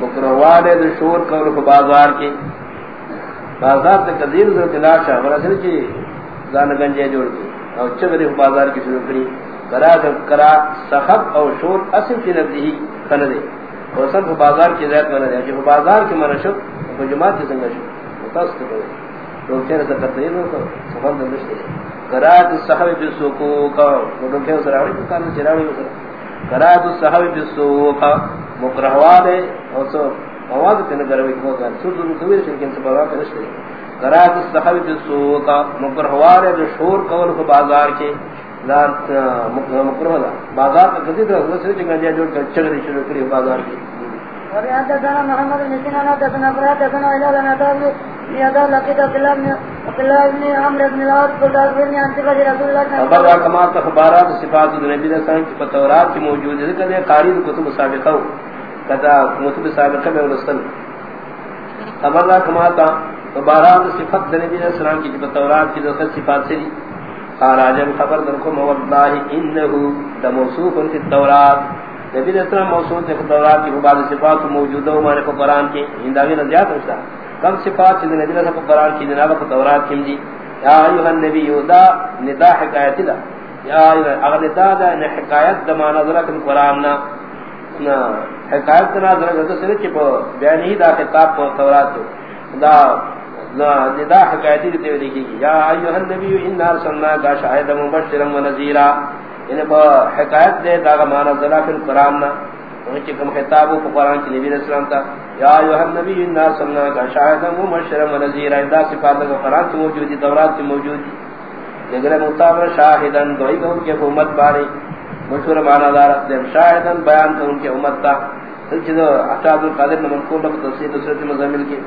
مکروال شور کور بازار کی بازار سے قدیر ذر تلاشا ورسل کی زان گنجے جوڑ کی اور چگری بازار کی شروع کری۔ کرا کرا سخب اور شور اصل کی نبی کن دے۔ اور سب بازار کی زیادت منا دے۔ کہ بازار کی منشب کو جماعت کی سنگا شو متاسط کرے تو کہنے سے کرتے ہیں تو سفر دلش دے کرا سخب بسوکو کا۔ وہ کہ اس راوی کو کارن چراوی کو کرات الصحابی بالسوق مکرہواد اور سو مواد تے نگر وچ ہو گیا سود نو کوئی سے بابا کرش دے کرات الصحابی بالسوق مکرہواد ہے جو شور کول کو بازار کے ذات مکرہواد بازار کا کدی تو اس سے جگہ جوڑ کر چگری شروع کری بازار کی۔ اور یہاں تے محمد بن سنان تے بن ابراہیم تے بن الہ بن ادم یہ ادا لقد نے بن العاص کو انت کا رسول اللہ صلی اللہ علیہ وسلم خبرات صفات نبی نے سائیں تورات کی موجود ہے کہ قاری کتب سابقہ کذا کتب سابقہ میں رسول خبر کما تھا صفات نبی نے کی تورات کی ذکر صفات سے قال خبر در کو والله انه موصوف فی التورات۔ نبی علیہ السلام موصول تورات کی بعض صفات موجود ہیں ہمارے قرآن کے۔ ہنداوی نے زیادہ ہوتا۔ کم صفات سے نبی علیہ السلام قرآن کی جناب کو تورات کی جی یا ایھا النبی یودا ندا حکایت دا یا ایھا اگر ندا دا نے حکایت دا ما نظر کن قرآن نا حکایت دا نظر کن سنے کہ بیان ہی دا خطاب کو تورات دا ندا حکایتی حکایت دی تے لکھی یا ایھا النبی انا ارسلنا کا شاہدا مبشرا ونذیرا انہیں یعنی با حکایت دے داغا مانا ذرا فی القرآن نا۔ انہیں چکم خطابو پا قرآن کی نبی رسول اللہ تا، یا ایوہ النبی انا صلنا کا شاہدہ و مشرم و نظیر اندہ صفات لگا قرآن کی موجودی دورات کی موجودی نگر مطابر شاہدن دوئی کہ ان کے امت باری مشہور مانا دارت دے شاہدن بیان کہ ان کے امت تا۔ سلچہ دو احتاب القادر نمن کو لگ تصیر دوسرت مزمل کی۔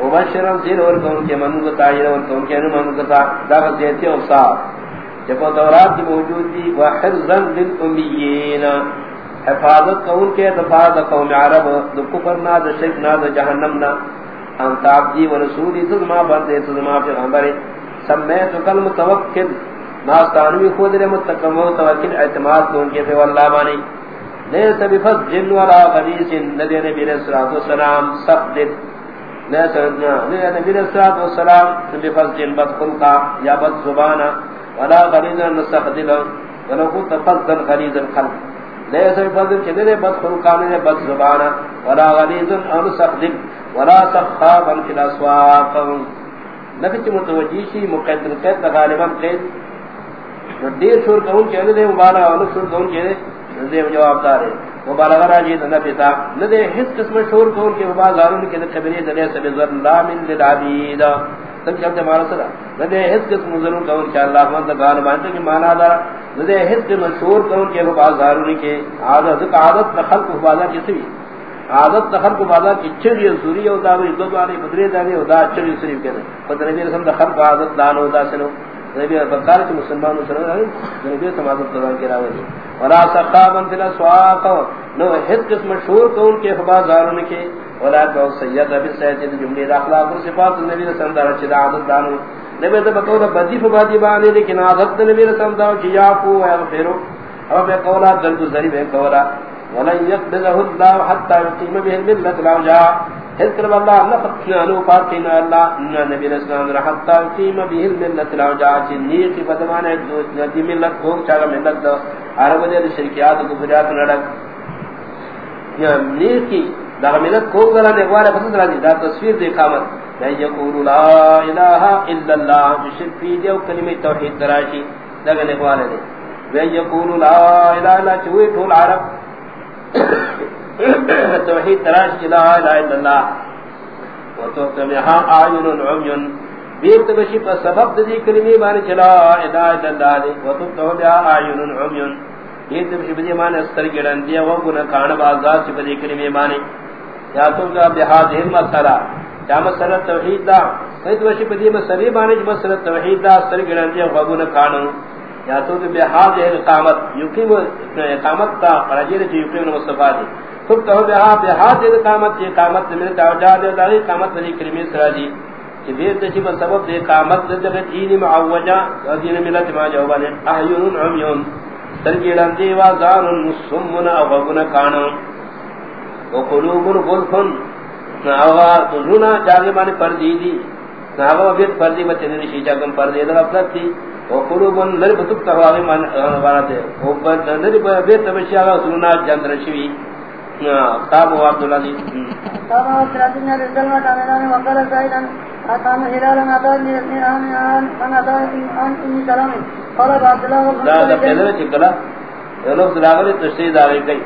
مبشرم زیر اور کہ ان کے منگتا اور کہ ان کے انمانگتا داغت زیتی اور صاحب۔ جب دورات کی موجود تھی وحرزن للأمیین۔ حفاظت کون کے دفاظ قوم عرب دو کفرنا دو شرکنا دو جہنمنا انت عبدی و رسولی تزما بردے تزما فی غمبر سمیت کل متوکل ناستانوی خود رے متقم و توکل اعتماد کون کے فی واللہ بانی۔ لیس بفض جن والا غدیس نبی نبی علیہ السلام سخت دل لیس نبی علیہ السلام بفض جن بد خلقا یا بد زبانا، ولا غریضا نستخدل ولو كنت فضلا غریض القلب ليس بفضل كده بد خلقان بد زبانا ولا غریضا او نستخدل ولا سخابا في الاسواق۔ نفت متوجیشی مقید القید غالبا قید۔ دیر شور کون چہنے دے مبالغ اور شور کون چہنے دے جواب دار ہے مبالغہ راجی نہ پتا نہ دے ہس قسم شور کون کے مبالغ داروں کے خبرے دے سب ذر لا من للعبید۔ تب جب تے مارا سرا ندے ہس کس مزرو کون کہ اللہ من گان بانتے کہ مانا دا ندے ہس کے مشہور کون کہ وہ بازار نے کہ عادت عادت خلق کو بازار کسی بھی عادت خلق کو بازار کی چری سوری او دا دو دواری بدرے دا نے او دا چری سوری کہ پتہ نبی رسول اللہ خلق عادت دان او دا سنو نبی بکار کے مسلمانوں سے نبی سماعت قرآن کی راوی ولا سقابا فی الاسواق نو ہس کس مشہور کون کہ بازار نے کہ ولا تو سید ابی سید جملے اخلاق و صفات نبی صلی اللہ علیہ وسلم عادت دانو۔ نبی تو بقول بدی فبادی بانے لیکن عادت نبی صلی اللہ علیہ وسلم یافو و یغفرو اور بے قولا درد ذریب ہے قولا۔ ولا يقبله الله حتى يقيم به الملة العوجاء اذكر الله الله فتنا له فاتنا الله ان نبي الاسلام حتى يقيم به الملة العوجاء نيت بدمان الدوت دي ملت کو چاغ ملت عرب دے شرکیات کو بجات نڑک یا نیت کی دا کو گلا نے وارے فضل راضی دا تصویر دے قامت. لا یقول لا الہ الا اللہ، مشرک فی جو کلمہ توحید دراشی دا نے دے. وہ یقول لا الہ الا چوی ٹول عرب. توحید دراشی، لا الہ الا اللہ. وہ تو کہ ہاں اعین عمي بیت بشی پر سبب دی کلمہ معنی چلا الہ الا اللہ دے. وہ تو تو اعین عمي یہ تو بشی معنی استر گڑن دیا وہ گنہ کان بازار چ بدی کلمہ یا تو کا بہاد ہمت سرا یا مسئلہ توحید دا۔ سید وشی پدی مسئلہ بانے جو مسئلہ توحید دا، سر گران دی غبون قانون یا تو کہ بہاد اقامت۔ یقیم اقامت تا رجل جو یقیم مصطفی دی خود کہو بہا بہاد اقامت، یہ اقامت من توجہ دے دا اقامت علی کلمہ سرا دی۔ کہ دیر تشی سبب دے اقامت دے دین معوجہ دین ملت ما جوابان احیون عمیون۔ سر گران دی وازان مسمن غبون قانون وقلوب غلفن ناغا دلونا جاگے مانے پردی دی ناغا بیت پردی بچے نشی جاگم پردی در افلت دی وقلوب لر بطب تغواغی مانے غانا دے لر بیت تبشی آگا دلونا جندر شوی کتاب و عبداللہ دی کتاب و عبداللہ دی نبی سلمہ تامنانی وقال سائدان اتام حلالا نتاج نرسنی آمین آن آن آن آن انی سلامی قال عبداللہ دا دا پیدر چکلا لفظ راغلی تشتید آگئی کئی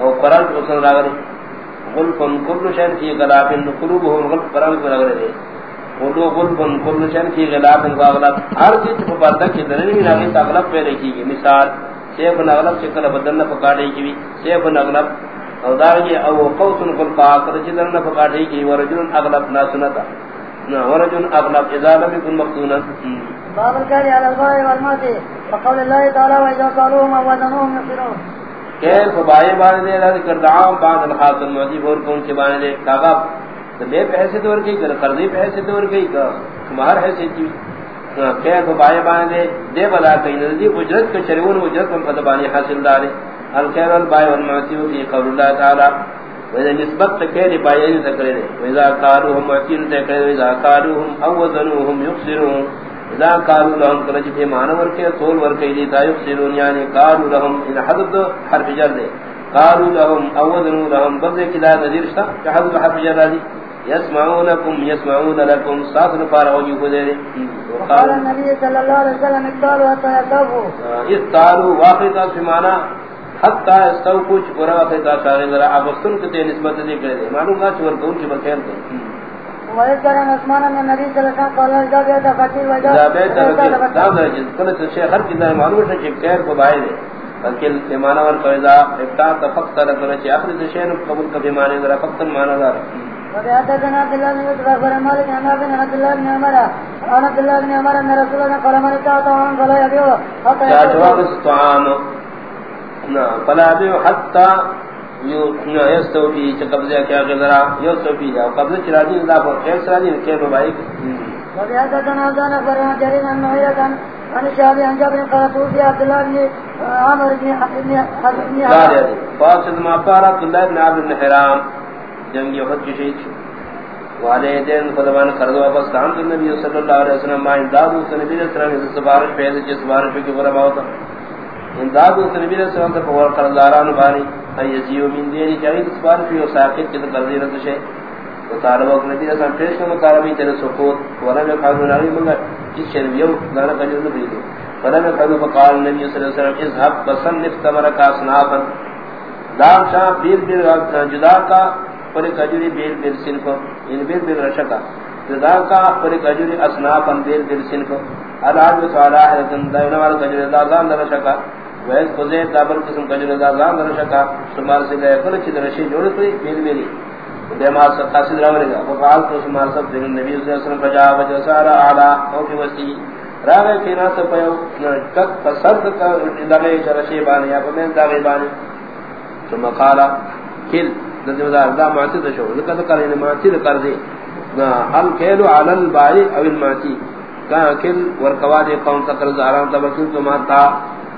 او قرآن کو سن راغلی. غلفن کل شن فی غلافن قلوبهم غلف قرآن کو راغلی قلو غلفن کل شن فی غلافن غلف ہر چیز کو پردہ کی درنی بھی ناغی تاغلب پیدا کی گی مثال سیف نغلب چکل بدن پکاڑے کی بھی سیف نغلب او دارگی او قوتن کل پاکر چیزن پکاڑے کی ورجل اغلب ناسنتا ورجل اغلب. اذا لم يكن مقتونا باب الكاري على الغاية والماتي وقول الله تعالى وإذا قالوهم وزنوهم يصيرون کیل فبائے بانے دے لیے کردعام بعد الحاصل المعجیب اور کون کے بانے دے کاغا بے پیسے دور گئی کر قرضی پیسے دور گئی کر کمہر حیثی چی کیل فبائے بانے دے دے بلا کئی نزدی اجرت کا شریون اجرت من قدبانی حاصل دارے۔ الکیل والبائے والمعجیب فی قول اللہ تعالی وإذا نسبت تكير بايين تكرير، وإذا قالوهم معتين تكرير، وإذا قالوهم أوزنوهم يخسرون۔ اذا قالوا لهم کرج معنى ورکے طول ورکے دی تا یفسرون یعنی قالوا لهم ان حدد حرف جر دے قالوا لهم اوذنوا لهم بذ کلا نذیر شتا کہ حدد حرف جر دی يسمعونكم يسمعون لكم صاف فارغ وجه دے قال النبي صلى الله عليه وسلم قالوا حتى يذهبوا. قالوا واقعا في معنى حتى استوقوا چپورا واقعا شاغل را ابستن کتے نسبت دے کرے معلوم ہے چور کون کی بخیر دے. ويذكر ان عثمان بن النبي صلى الله عليه وسلم قال اذا بيت فقير واذا بيت دام درجه كل شيء هر كده معلوم ہے کہ خیر کو باہر ہے۔ بلکہ ایمان اور قاعدہ ابتا تفقت لکن کہ اخر شيء قبول کبھی معنی ذرا فقط معنی دار وحدثنا عبد الله بن يوسف اخبر مالك عن ابن عبد الله بن عمر عن عبد الله بن عمر ان رسول الله قال من طعام فلا يبيع حتى جواب الطعام فلا يبيع حتى یو یستوفی چ قبضہ کیا گزرا یستوفی یا قبضہ چرا دی اللہ پر خیر سرا دی کہ بھائی۔ وبهذا تنازعنا فرنا جرينا النهية عن الشعبي عن جابر قال توفي عبد الله بن عمر بن بن حرام فاسد ما قال عبد الله بن عبد بن حرام جنگ احد کی شہید والدین خدمان قرض واپس کام کرنے نبی صلی اللہ علیہ وسلم ما امداد اس نبی علیہ السلام کی سفارش پیدا کی سفارش کی غربا ہوتا۔ امداد اس نبی علیہ السلام سے فور قرضداران بانی ایزیو من دینی چاہیے اس بار فی وساقت کی قرضی رد شے۔ مطالبہ کو نبی رسول پیش کا مطالبہ تیرے سقوط ورا میں قانون ناری منگا اس شریو دانا کجو نہ دیدو ورا میں قانون فقال نبی صلی اللہ علیہ وسلم، اذهب بصنف تمرک اصنافا دام شاہ بیر بیر جدا کا پر کجوری بیر بیر صنف ان یعنی بیر بیر رشکا۔ جدا کا پر کجوری اصنافا بیر بیر صنف الاج صالح ہے دائنا والا کجوری دازان رشکا۔ ویس خزے دابل قسم کا جنہ دازان درشکا سمار سے لے کل چھ درشی جوڑ کری میری۔ میری دیما قاصد راورے گا۔ وقال تو سمار سب دین نبی صلی اللہ علیہ وسلم فجا وجہ سارا اعلی او فی وسی راوے کی ناس پیو کت پسرد کا دغے درشی بانی، یا میں دغے بانی۔ ثم قال، کل دزمدار دا معتد شو لقد قال ان معتد کر دی ہم کہلو علی البائی او المعتی۔ کہ کل، ورکوا دے قوم تقرض، آرام تبکل تو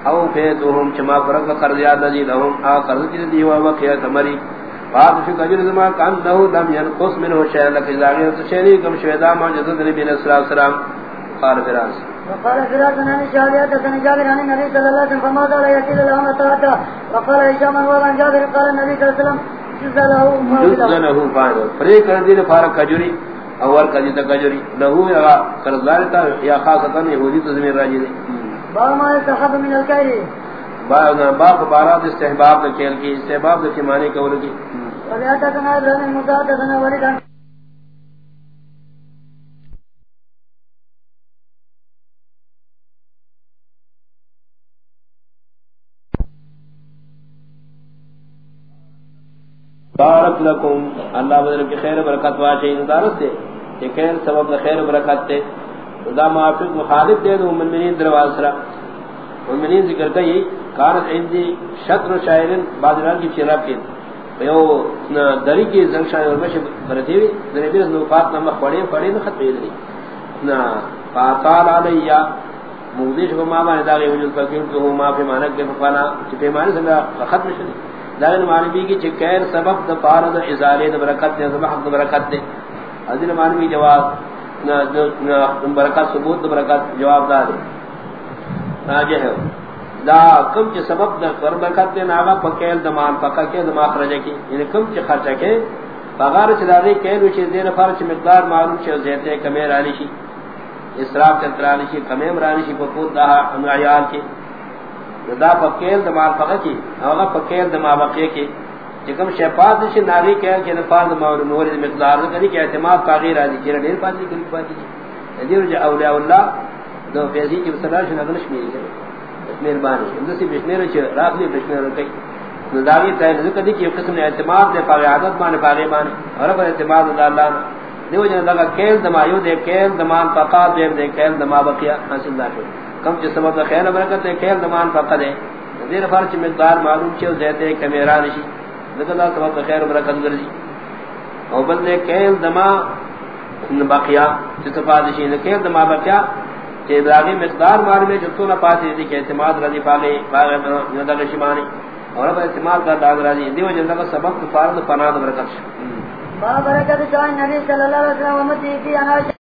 او فیتوہم چما فرق قرضیات نجی لہم آ قرض چیز دیوا وقیت مری بات فی قجر زمان کان لہو لم ینقص منہو شہر لکی زاغیر سشیری کم شویدہ معجزت نبی علیہ السلام قال فراس۔ وقال فراس نانی شہریات سن جابر عنی نبی صلی اللہ علیہ وسلم فمادا لا یسید لہم اتاتا وقال ایشام انوابا جابر قال نبی صلی اللہ علیہ وسلم فارق کجوری کجی لہو یا یا خاصتا یہودی راجی دی۔ باب ما يستحب من الكيل باب بارات استحباب کھیل کی استحباب کے معنی کول کی بارک لکم اللہ بدر کی خیر برکت واشی اندارت دے کہ خیر سبب خیر برکت دے دا موافق مخالف دے دو منمنین درواز سرا. منمنین ذکر کئی کارت عندی شطر شاعرین بادران کی چراب کی یو دری کی زنگ شاعر ورمش برتی ہوئی دنی بیر نوفات نمخ پڑے پڑے نخط پیدری نا فاتال علیہ مغدیش کو ماں بانے داغی وجود فکر کہ ہوں ماں پہ مانک کے فقانا چی پہ مانے سنگا ختم شدی. دائن معنی کی چکیر سبب دا پارد ازالے دا برکت دے دا حق دا برکت دے. حضر معنی جواب برکت ثبوت دا برکت جواب دا دے. راجہ ہے. دا کم چی سبب دا کر برکت دے ناغا پکیل دا مان پکا کے دا ماخرجہ کی یعنی کم چی خرچہ کے. فغار چلاغی کیلو چی دین فارچ مقدار معلوم چی زیتے کمیر آلی شی. اسراف چترانی شی کمیم رانی شی پکود دا ہم عیال کی دا پکیل دماغ پکا کی اوغا پکیل دماغ بقیہ کی چکم شیفات دیشی ناغی کہا کہ نفار دماغ مورد مقدار کری کہ اعتماد تاغیر آدھی چیرہ دیر پاتی کری پاتی جی دیر جا اولیاء اللہ، دو فیضی کی بسرار شنہ گنش میری کرے بشمیر مہربانی اندسی بشنیر چی راکلی بشنیر رکی داغی تاہی ذکر دی کہ یہ قسم اعتماد دے پاگی عادت مانے پاگی مانے اور اپر اعتماد دا اللہ دیو جنہ دا کیل دمایو دے، کیل دمان پاقا دے دے کیل دما بقیہ حاصل دا شو. کم چ سبب خیر برکت ہے کھیل دمان فقد ہے دیر فرچ مقدار معلوم چھ زیتے کمیران شی ذکر اللہ خیر برکت گرزی او بل دے کھیل دما بقیا چتفاد شی کھیل دما بقیا کہ ابراہیم مقدار مار میں جتو نہ پاتے دی کہ اعتماد رضی پاگے پاگے نہ دغ شمانی اور اب اعتماد کا داغ رضی دیو جن کا سبب فرض فنا برکت باب برکت جان نبی صلی اللہ علیہ وسلم امتی کی اناش